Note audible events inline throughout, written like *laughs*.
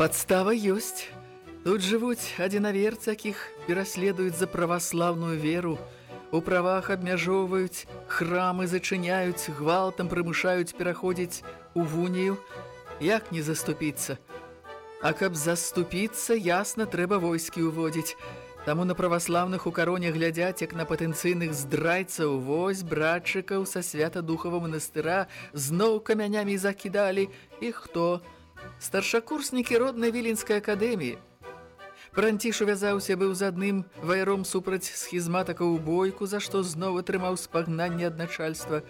Подстава ёсць. Тут жывуць адзінаверцы, якіх пераследуюць за праваслаўную веру. У правах абмяжоўваюць, храмы зачыняюць, гвалтам прымушаюць пераходзіць у вунію. Як не заступіцца? А каб заступіцца, ясна, трэба войскі ўводзіць. Таму на праваслаўных у кароне глядзяць, як на патэнцыйных здрайцаў вось братчыкаў са свята-духава манастыра зноў камянямі закідалі. І хто? Старшакурснікі роднай віленскай акадэміі. Пранціш увязаўся быў з адным вайром супраць схізматака ў бойку, за што зноў атрымаў спагнанне ад начальства.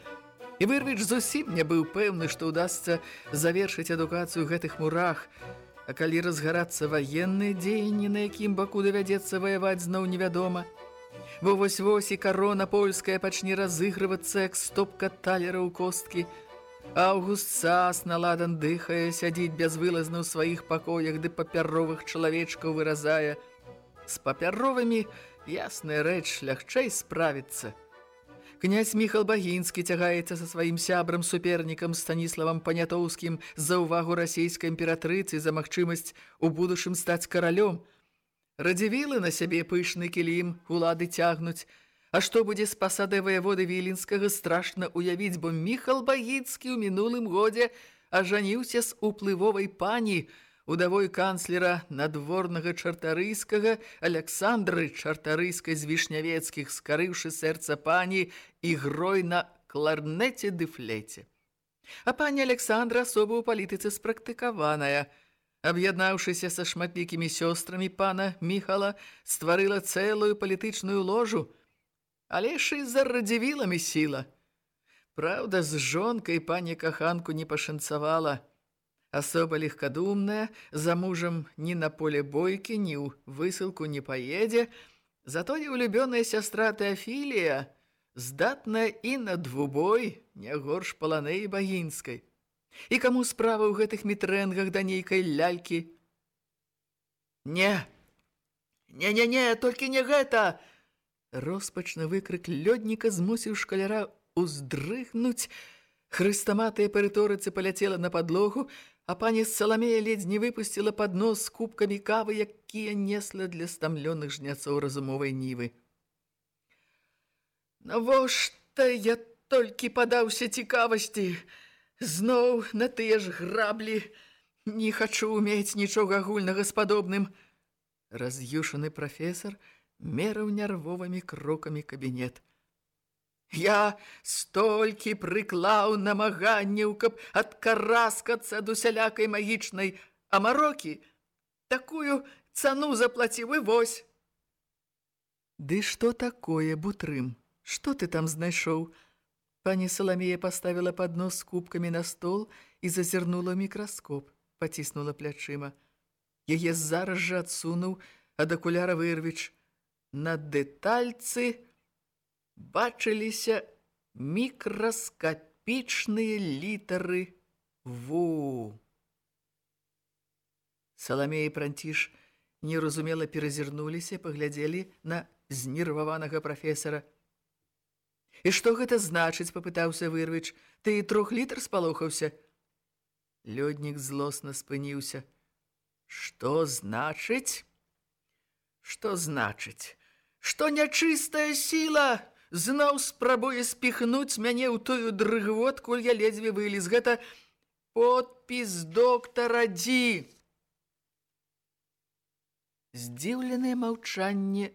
І Вырвіч зусім не быў пэўны, што ўдасца завершыць адукацыю гэтых мурах. А калі разгарацца ваенныя дзеянні, на якім баку давядзецца ваяваць зноў невядома, бо вось-вось і карона польская пачне разыгрывацца, як стопка талера ў косткі – Аўгуст сас наладан дыхае, сядзіць бязвылазна ў сваіх пакоях ды папяровых чалавечкаў выразае. З папяровымі, ясная рэч, лягчэй справіцца. Князь Міхал Багінскі цягаецца са сваім сябрам супернікам Станіславам Панятоўскім за ўвагу расійскай імператрыцы за магчымасць у будучым стаць каралём. Радзівілы на сябе пышны кілім улады цягнуць, А што будзе з пасадай ваяводы Віленскага, страшна уявіць, бо Міхал Багіцкі ў мінулым годзе ажаніўся з уплывовай пані, удавой канцлера надворнага чартарыйскага Александры чартарыйскай з вішнявецкіх, скарыўшы сэрца пані і грой на кларнеце ды флеце. А пані Александра асоба ў палітыцы спрактыкаваная. Аб'яднаўшыся са шматлікімі сёстрамі пана Міхала, стварыла цэлую палітычную ложу – але ж і за радзівіламі сіла. Праўда, з жонкай пані каханку не пашанцавала. Асоба легкадумная, за мужам ні на поле бойкі, ні ў высылку не паедзе, зато і улюбёная сястра Теофілія, здатная і на двубой, не горш паланеі багінскай. І каму справа ў гэтых мітрэнгах да нейкай лялькі? Не, не-не-не, толькі не гэта! Роспачны выкрык лёдніка змусіў шкаляра уздрыгнуць. Хрыстаматыя перыторыцы паляцела на падлогу, а пані Саламея ледзь не выпусціла пад нос з кубкамі кавы, якія несла для стамлёных жняцоў разумовай нівы. Навошта я толькі падаўся цікавасці? Зноў на тыя ж граблі. Не хачу умець нічога агульнага з падобным. Раз'юшаны прафесар – мераў нервовымі крокамі кабінет. Я столькі прыклаў намаганняў, каб адкараскацца ад усялякай магічнай амарокі, такую цану заплаціў і вось. Ды што такое, бутрым? Што ты там знайшоў? Пані Саламея паставіла паднос з кубкамі на стол і зазірнула мікраскоп, паціснула плячыма. Яе зараз жа адсунуў ад акуляра вырвіч – на дэтальцы бачыліся мікраскапічныя літары ву. Саламея і Пранціш неразумела перазірнуліся, паглядзелі на знерваванага прафесара. І што гэта значыць, папытаўся вырвіч, ты трох літр спалохаўся. Лёднік злосна спыніўся. Што значыць? Што значыць? Што нячыстая сіла зноў спрабуе спіхнуць мяне ў тую дрыгву, адкуль я ледзьве вылез. Гэта подпіс доктара Ді. Здзіўленае маўчанне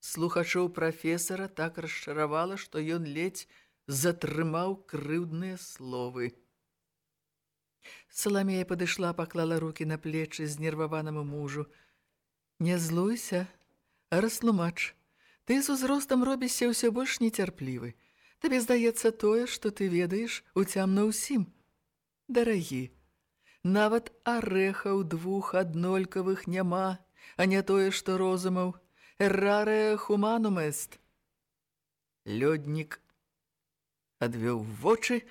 слухачоў прафесара так расчаравала, што ён ледзь затрымаў крыўдныя словы. Саламея падышла, паклала рукі на плечы знерваванаму мужу. «Не злуйся, растлумач. Ты з узростам робішся ўсё больш нецярплівы. Табе здаецца тое, што ты ведаеш, уцямна ўсім. Дарагі, нават арэхаў двух аднолькавых няма, а не тое, што розумаў. Эррарэ хуманум эст». Лёднік адвёў вочы,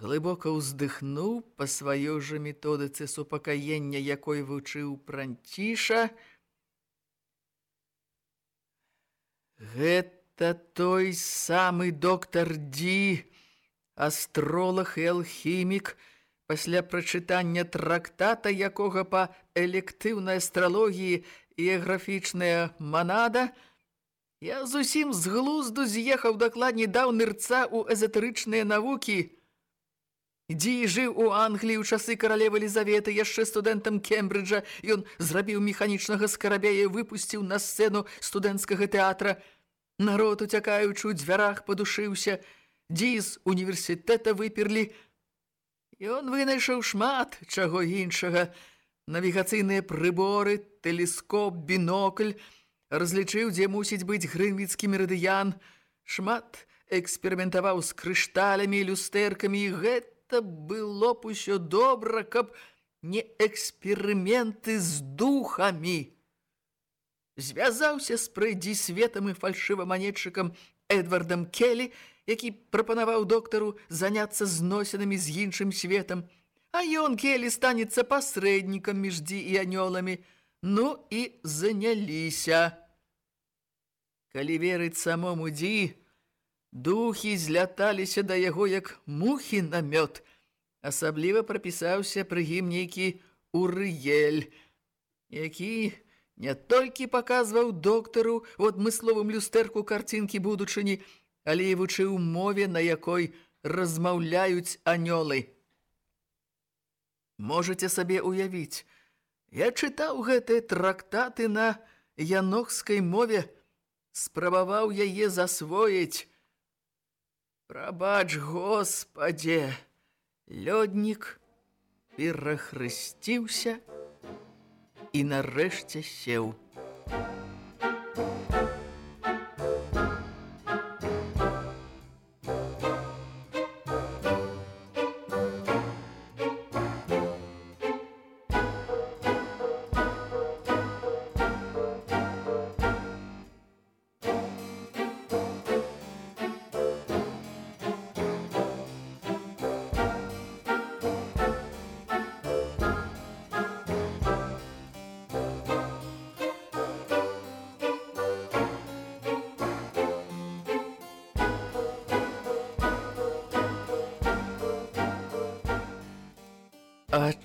глыбока ўздыхнуў па сваёй жа методыцы супакаення, якой вучыў пранціша. Гэта той самы доктар Ді, астролог і алхімік, пасля прачытання трактата, якога па электыўнай астралогіі і графічная манада, я зусім з глузду з'ехаў дакладней даў нырца ў эзотэрычныя навукі, Ді жыў у Англіі ў часы каралевы Лізаветы, яшчэ студэнтам Кембриджа. Ён зрабіў механічнага скарабея і выпусціў на сцэну студэнцкага тэатра. Народ, уцякаючы ў дзвярах, падушыўся. Ді з універсітэта выперлі. Ён вынайшаў шмат чаго іншага. Навігацыйныя прыборы, тэлескоп, бінокль. Разлічыў, дзе мусіць быць грынвіцкі мерыдыян. Шмат эксперыментаваў з крышталямі, люстэркамі і гэта гэта было б усё добра, каб не эксперыменты з духамі. Звязаўся з прыйдзі светам і фальшываманетчыкам Эдвардам Келі, які прапанаваў доктару заняцца зносінамі з іншым светам, а ён, Келі, станецца пасрэднікам між дзі і анёламі. Ну і заняліся. Калі верыць самому дзі, Духі зляталіся да яго, як мухі на мёд. Асабліва прапісаўся пры ім нейкі Урыель, які не толькі паказваў доктару у адмысловым люстэрку карцінкі будучыні, але і вучыў мове, на якой размаўляюць анёлы. Можаце сабе уявіць, я чытаў гэтыя трактаты на янохскай мове, спрабаваў яе засвоіць, Прабач, Господе, лёднік перахрысціўся і нарэшце сеў.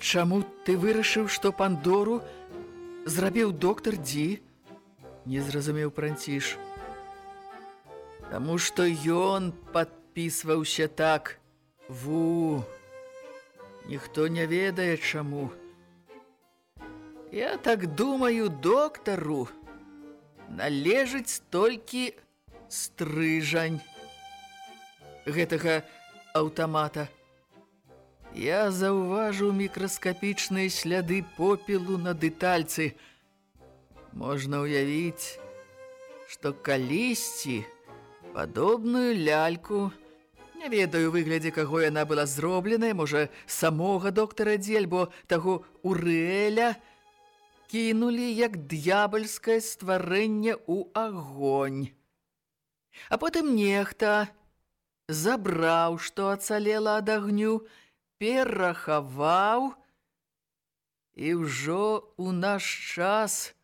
Чаму ты вырашыў, што Пандору зрабіў доктар Ді? Не зразумеў Пранціш. Таму што ён падпісваўся так. Ву. Ніхто не ведае чаму. Я так думаю, доктару належыць толькі стрыжань гэтага аўтамата. Я заўважыў мікраскапічныя сляды попелу на дэтальцы. Можна ўявіць, што калісьці падобную ляльку, не ведаю выглядзе, каго яна была зробленая, можа, самога доктара Дзельбо, таго Урэля, кінулі як д'ябальскае стварэнне ў агонь. А потым нехта забраў, што ацалела ад агню, перахаваў, і ўжо ў наш час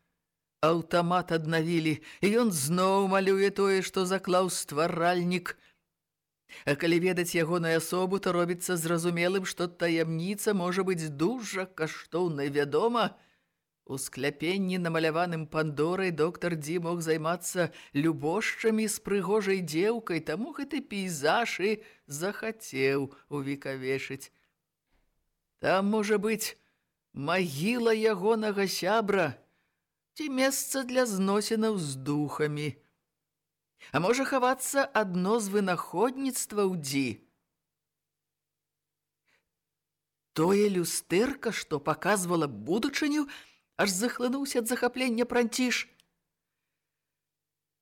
аўтамат аднавілі, і ён зноў малюе тое, што заклаў стваральнік. А калі ведаць ягонай асобу, то робіцца зразумелым, што таямніца можа быць дужа каштоўнай вядома. У скляпенні, намаляваным пандорай, доктар Ді мог займацца любошчамі з прыгожай дзеўкай, таму гэты пейзаж і захацеў увекавешыць. Там, можа быць, магіла ягонага сябра ці месца для зносінаў з духамі. А можа хавацца адно з вынаходніцтваў Ді. Тое люстэрка, што паказвала будучыню, аж захлынуўся ад захаплення пранціш.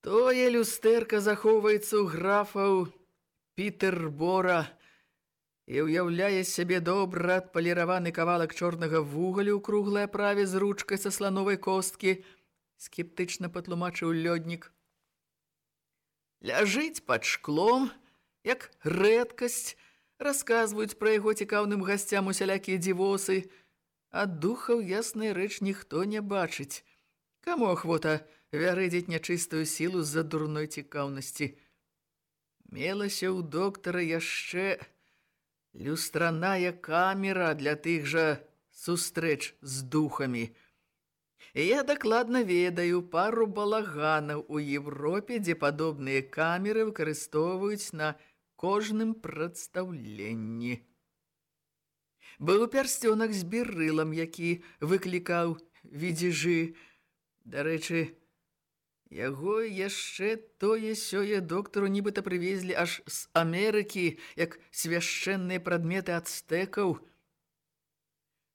Тое люстэрка захоўваецца ў графаў Пітербора і ўяўляе сябе добра адпаліраваны кавалак чорнага вугалю ў круглай праве з ручкай са слановай косткі, скептычна патлумачыў лёднік. Ляжыць пад шклом, як рэдкасць, расказваюць пра яго цікаўным гасцям усялякія дзівосы – А духаў ясная рэч ніхто не бачыць. Каму ахвота вярэдзіць нячыстую сілу з-за дурной цікаўнасці? Мелася ў доктара яшчэ люстраная камера для тых жа сустрэч з духамі. І я дакладна ведаю пару балаганаў у Европе, дзе падобныя камеры выкарыстоўваюць на кожным прадстаўленні. Быў пярсцёнак з берылам, які выклікаў відзежы. Дарэчы, яго яшчэ тое-сёе доктару нібыта прывезлі аж з Амерыкі, як свяшчэнныя прадметы ацтэкаў.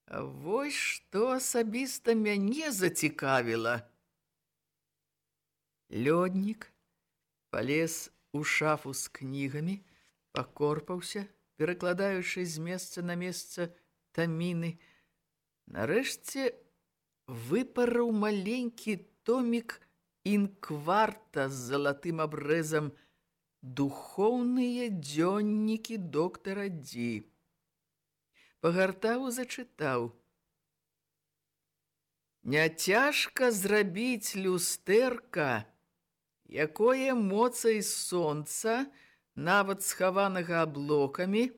А вось што асабіста мяне зацікавіла. Лёднік палез у шафу з кнігамі, пакорпаўся, перакладаючы з месца на месца таміны. Нарэшце выпарыў маленькі томік інкварта з залатым абрэзам духоўныя дзённікі доктара Ді. Пагартаў зачытаў. Няцяжка зрабіць люстэрка, якое моцай сонца, нават схаванага аблокамі,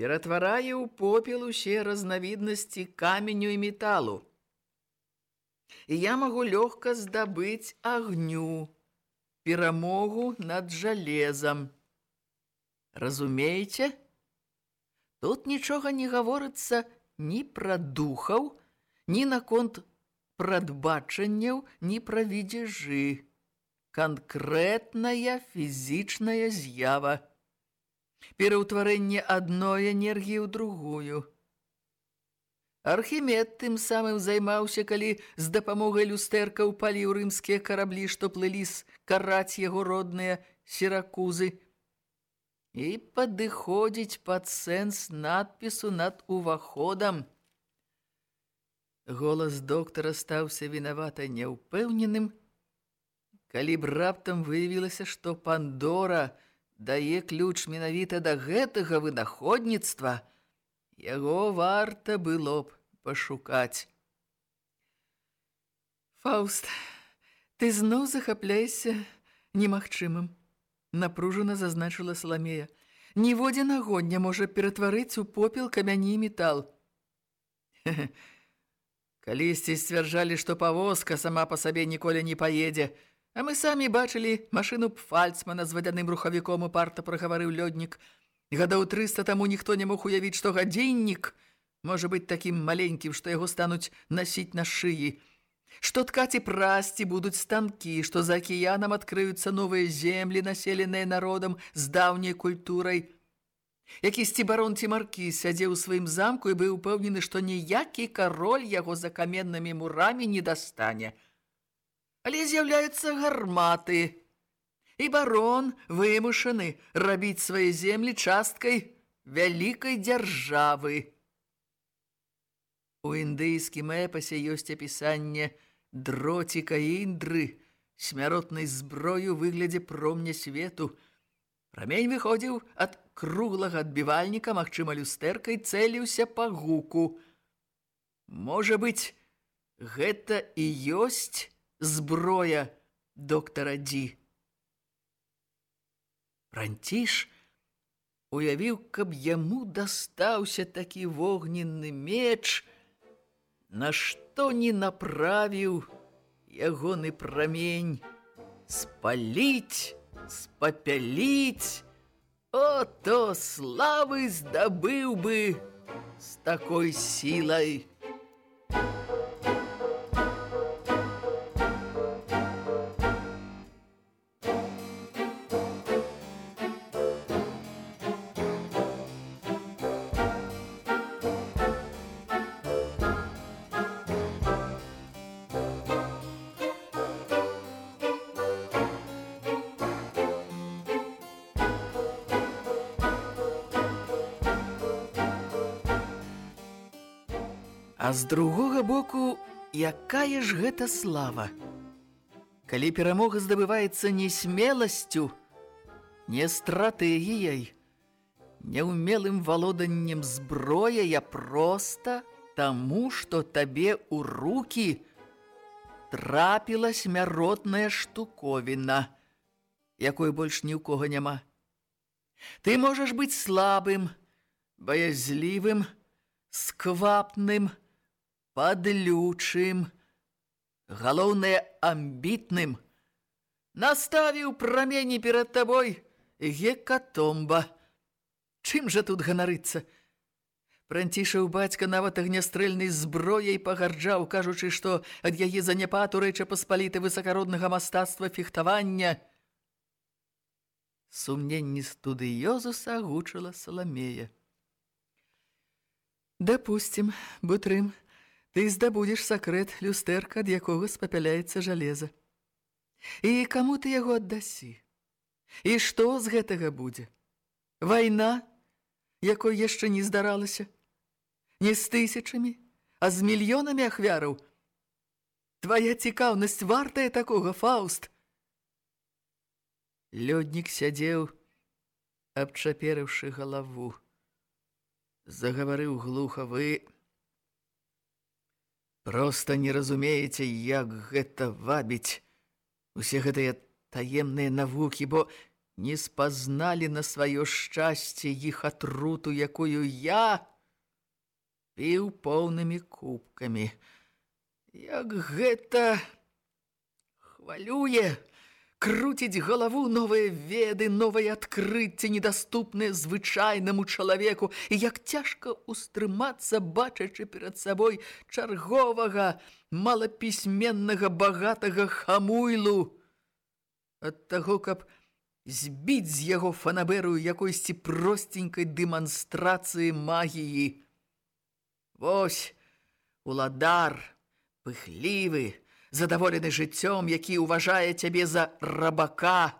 ператварае ў попел усе разнавіднасці каменю і металу. І я магу лёгка здабыць агню, перамогу над жалезам. Разумееце? Тут нічога не гаворыцца ні пра духаў, ні наконт прадбачанняў, ні пра відзежы канкрэтная фізічная з'ява. Пераўтварэнне адной энергіі ў другую. Архімед тым самым займаўся, калі з дапамогай люстэрка ўпаліў рымскія караблі, што плылі з караць яго родныя сіракузы. І падыходзіць пад сэнс надпісу над уваходам. Голас доктара стаўся вінавата няўпэўненым, Калі б раптам выявілася, што Пандора дае ключ менавіта да гэтага вынаходніцтва, яго варта было б пашукаць. Фауст, ты зноў захапляешся немагчымым, напружана зазначыла Саламея. Ніводзін агонь не можа ператварыць у попел камяні і метал. *laughs* Калісьці сцвярджалі, што павозка сама па сабе ніколі не паедзе, А мы самі бачылі машыну Пфальцмана з вадяным рухавіком, упарта прагаварыў лёднік. Гадоў 300 таму ніхто не мог уявіць, што гадзіннік можа быць такім маленькім, што яго стануць насіць на шыі. Што ткаці прасці будуць станкі, што за акіянам адкрыюцца новыя землі, населеныя народам з даўняй культурай. Якісьці барон ці маркі сядзеў у сваім замку і быў упэўнены, што ніякі кароль яго за каменнымі мурамі не дастане – але з'яўляюцца гарматы. І барон вымушаны рабіць свае землі часткай вялікай дзяржавы. У індыйскім эпасе ёсць апісанне дроціка індры, смяротнай зброю выглядзе промня свету. Прамень выходзіў ад круглага адбівальніка, магчыма, люстэркай цэліўся па гуку. Можа быць, гэта і ёсць зброя доктара Ді. Франціш уявіў, каб яму дастаўся такі вогненны меч, Нашто не направіў ягоны прамень спаліць, спапяліць, О, то славы здабыў бы з такой сілай. А з другога боку, якая ж гэта слава? Калі перамога здабываецца не смеласцю, не стратэгіяй, няўмелым валоданнем зброя, я проста таму, што табе ў рукі трапіла смяротная штуковіна, якой больш ні ў кого няма. Ты можаш быць слабым, баязлівым, сквапным, падлючым, галоўнае амбітным, наставіў прамені перад табой гекатомба. Чым жа тут ганарыцца? Пранцішаў бацька нават агнястрэльнай зброяй пагарджаў, кажучы, што ад яе заняпату рэча паспаліты высакароднага мастацтва фехтавання. Сумненні студыёзуса гучыла Саламея. Дапусцім, Бутрым, ты здабудзеш сакрэт люстэрка, ад якога спапяляецца жалеза. І каму ты яго аддасі? І што з гэтага будзе? Вайна, якой яшчэ не здаралася? Не з тысячамі, а з мільёнамі ахвяраў? Твая цікаўнасць вартая такога, Фауст? Лёднік сядзеў, абчаперыўшы галаву. Загаварыў глуха вы... Проста не разумееце, як гэта вабіць усе гэтыя таемныя навукі, бо не спазналі на сваё шчасце іх атруту, якую я піў поўнымі кубкамі. Як гэта хвалюе! Круціць галаву новыя веды, новыя адкрыцці, недаступныя звычайнаму чалавеку, і як цяжка устрымацца, бачачы перад сабой чарговага, малапісьменнага, багатага хамуйлу. Ад таго, каб збіць з яго фанаберую якойсьці простенькай дэманстрацыі магіі. Вось, уладар, пыхлівы, задаволены жыццём, які ўважае цябе за рабака.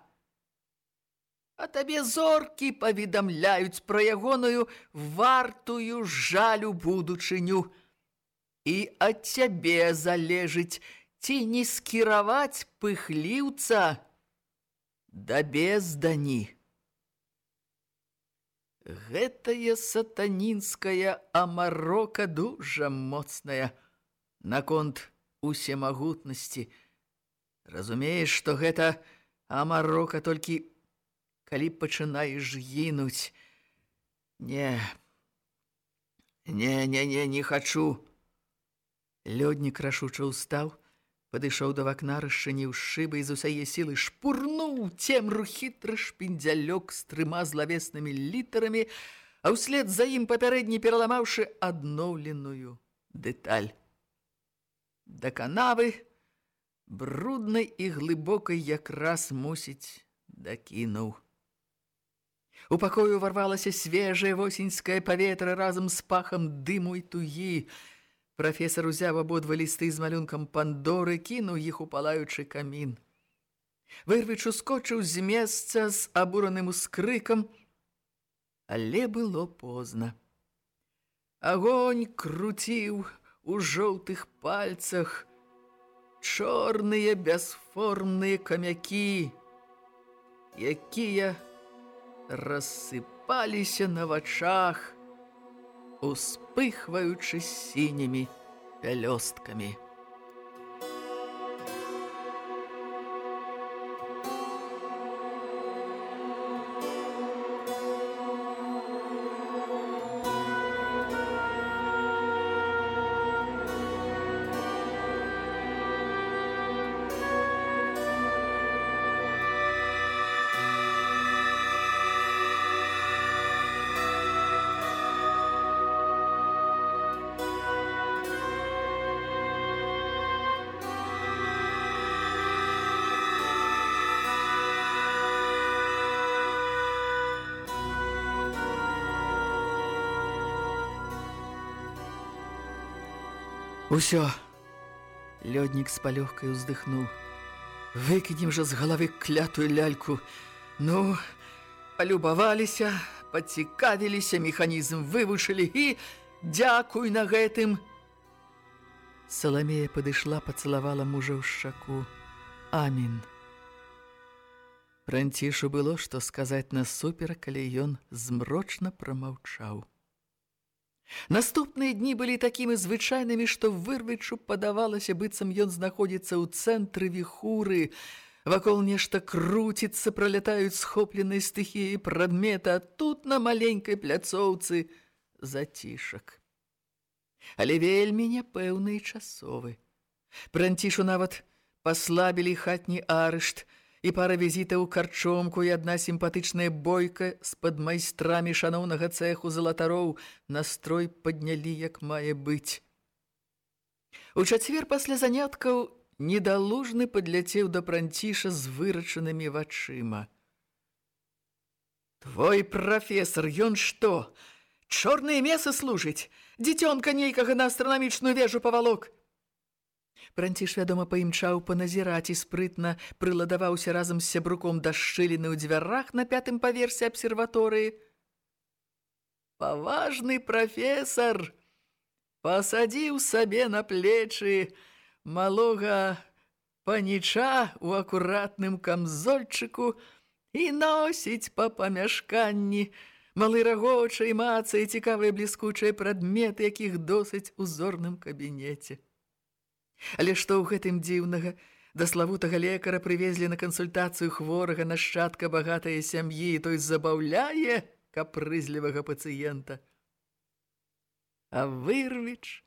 А табе зоркі паведамляюць пра ягоную вартую жалю будучыню. І ад цябе залежыць, ці не скіраваць пыхліўца да бездані. Гэтая сатанінская амарока дужа моцная наконт усемагутнасці. Разумееш, што гэта амарока толькі калі пачынаеш гінуць. Не, не, не, не, не хачу. Лёднік рашуча ўстаў, падышоў да вакна, расчыніў шыбы і з усяе сілы шпурнуў цемру хітры шпіндзялёк з трыма злавеснымі літарамі, а ўслед за ім папярэдні пераламаўшы адноўленую дэталь да канавы, бруднай і глыбокай якраз мусіць дакінуў. У пакою варвалася свежае восеньскае паветра разам з пахам дыму і тугі. Прафесар узяў абодва лісты з малюнкам пандоры, кінуў іх у палаючы камін. Вырвіч ускочыў з месца з абураным ускрыкам, але было позна. Агонь круціў у жоўтых пальцах чорныя бясформныя камякі, якія рассыпаліся на вачах, успыхваючы сінімі пялёсткамі. Усё. Лёднік з палёгкай уздыхнуў. Выкінем жа з галавы клятую ляльку. Ну, палюбаваліся, пацікавіліся, механізм вывучылі і дзякуй на гэтым. Саламея падышла, пацалавала мужа ў шчаку. Амін. Францішу было, што сказаць насупера, калі ён змрочна прамаўчаў. Наступныя дні былі такімі звычайнымі, што вырвычу падавалася, быццам ён знаходзіцца ў цэнтры віхуры. Вакол нешта круціцца, пролятаюць схопленыя стыхіі прадмета, а тут на маленькай пляцоўцы зацішак. Але вельмі няпэўны і часовы. Пранцішу нават паслабілі хатні арышт – і пара візітаў карчомку і адна сімпатычная бойка з-пад майстрамі шаноўнага цэху залатароў настрой паднялі, як мае быць. У чацвер пасля заняткаў недалужны падляцеў да пранціша з вырачанымі вачыма. «Твой прафесор, ён што? Чорныя месы служыць? Дзіцёнка нейкага на астранамічную вежу павалок!» Пранціш, вядома, паімчаў паназіраць і спрытна прыладаваўся разам з сябруком да шчыліны ў дзвярах на пятым паверсе абсерваторыі. Паважны прафесар пасадзіў сабе на плечы малога паніча ў акуратным камзольчыку і носіць па памяшканні малы рагоча і маца і цікавыя бліскучыя прадметы, якіх досыць у зорным кабінеце. Але што ў гэтым дзіўнага? Да славутага лекара прывезлі на кансультацыю хворага нашчадка багатая сям'і, той забаўляе капрызлівага пацыента. А вырвіч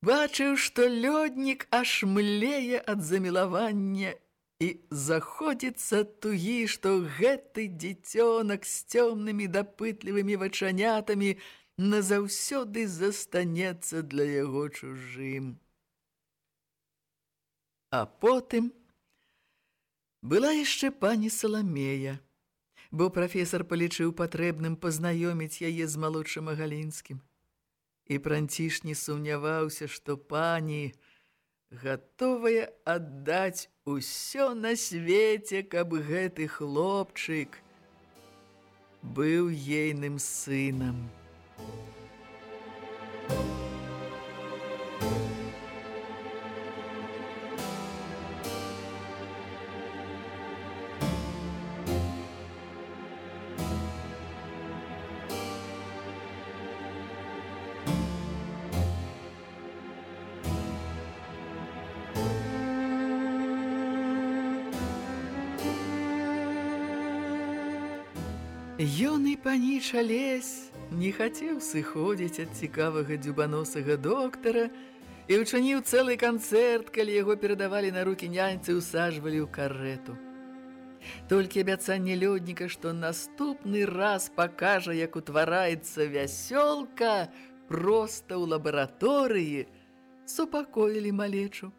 бачыў, што лёднік аж млее ад замілавання і заходзіцца тугі, што гэты дзіцёнак з цёмнымі дапытлівымі вачанятамі назаўсёды застанецца для яго чужым. А потым была яшчэ пані Саламея, бо прафесар палічыў патрэбным пазнаёміць яе з малодшым Агалінскім. І пранціш не сумняваўся, што пані гатовая аддаць усё на свеце, каб гэты хлопчык быў ейным сынам. Ён і паніча лезь не хацеў сыходзіць ад цікавага дзюбаносага доктара і ўчыніў цэлы канцэрт, калі яго перадавалі на рукі няньцы усажвалі ў карэту. Толькі абяцанне лёдніка, што наступны раз пакажа, як утвараецца вясёлка проста ў лабараторыі, супакоілі малечу.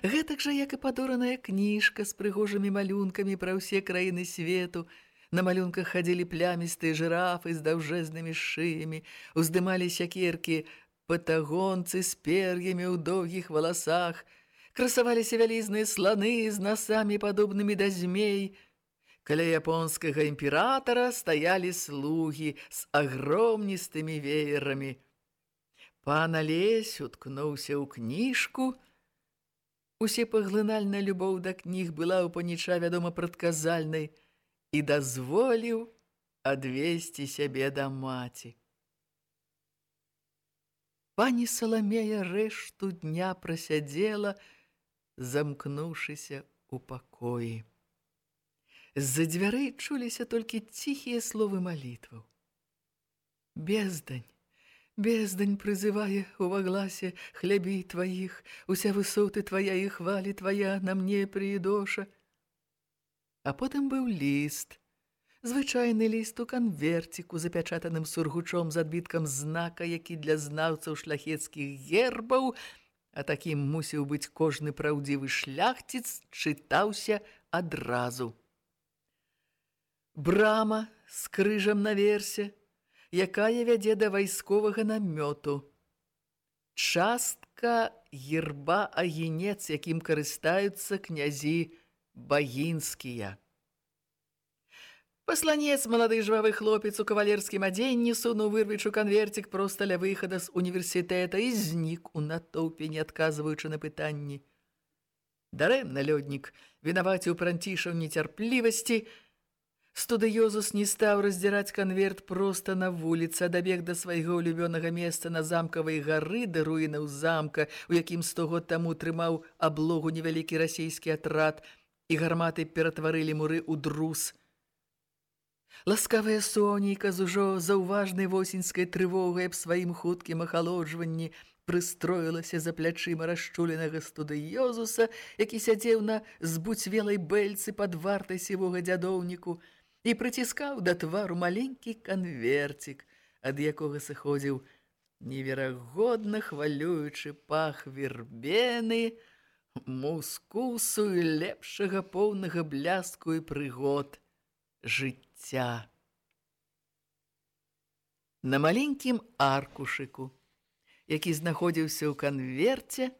Гэтак жа, як і падораная кніжка з прыгожымі малюнкамі пра ўсе краіны свету – На малюнках хадзілі плямістыя жырафы з даўжэзнымі шыямі, уздымалі сякеркі патагонцы з пер'ямі ў доўгіх валасах, красаваліся вялізныя сланы з насамі падобнымі да змей. Каля японскага імператара стаялі слугі з агромністымі веерамі. Пан Алесь уткнуўся ў кніжку. Усе паглынальная любоў да кніг была ў паніча, вядома, прадказальнай – і дазволіў адвесці сябе да маці. Пані Саламея рэшту дня прасядзела, замкнуўшыся ў пакоі. З-за дзвярэй чуліся толькі ціхія словы малітваў. Бездань, бездань прызывае ў вагласе хлябі тваіх, уся высоты твая і хвалі твая на мне прыідоша – А потым быў ліст. Звычайны ліст у канверціку, запячатаным сургучом з адбіткам знака, які для знаўцаў шляхецкіх гербаў, а такім мусіў быць кожны праўдзівы шляхціц, чытаўся адразу. Брама з крыжам наверсе, якая вядзе да вайсковага намёту. частка герба агенец, якім карыстаюцца князі багінскія. Пасланец, малады жвавы хлопец у кавалерскім адзенні сунуў вырвічу канверцік проста ля выхада з універсітэта і знік у натоўпе, не адказваючы на пытанні. Дарэмна лёднік, вінаваці ў пранцішаў нецярплівасці, студыёзус не стаў раздзіраць канверт проста на вуліцы, а дабег да свайго ўлюбёнага месца на замкавай гары да руінаў замка, у якім сто год таму трымаў аблогу невялікі расійскі атрад, і гарматы ператварылі муры ў друз – Ласкавая сонейка з ужо заўважнай восеньскай трывогай аб сваім хуткім ахалоджванні прыстроілася за плячыма расчуленага студыёзуса, які сядзеў на збуцвелай бэльцы пад вартай сівога дзядоўніку і прыціскаў да твару маленькі канверцік, ад якога сыходзіў неверагодна хвалюючы пах вербены, мускусу і лепшага поўнага бляску і прыгод жыцця. На маленькім аркушыку, які знаходзіўся ў канверце,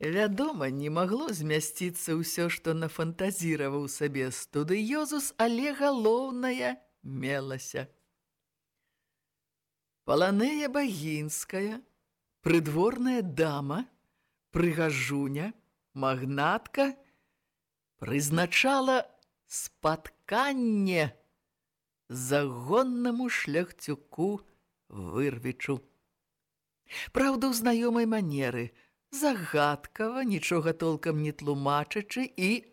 вядома, не магло змясціцца ўсё, што нафантазіраваў сабе студыёзус, але галоўнае мелася. Паланея багінская, прыдворная дама, прыгажуня, магнатка прызначала спатканне загоннаму шляхцюку вырвічу. Праўда, у знаёмай манеры, загадкава, нічога толкам не тлумачачы і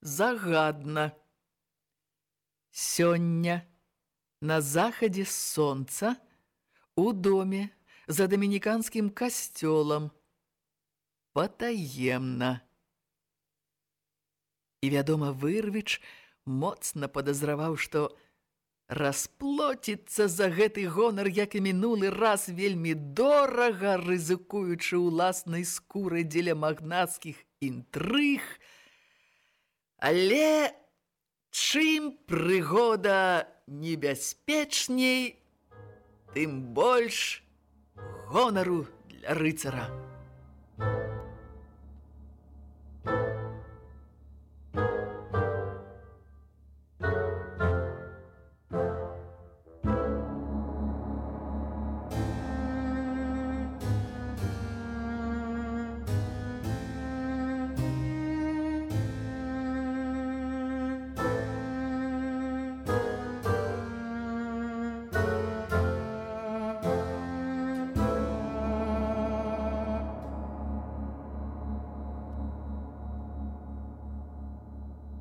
загадна. Сёння на захадзе сонца у доме за дамініканскім касцёлам патаемна. І, вядома, вырвіч моцна падазраваў, што расплоціцца за гэты гонар, як і мінулы раз вельмі дорага, рызыкуючы ўласнай скуры дзеля магнацкіх інтрыг. Але чым прыгода небяспечней, тым больш гонару для рыцара.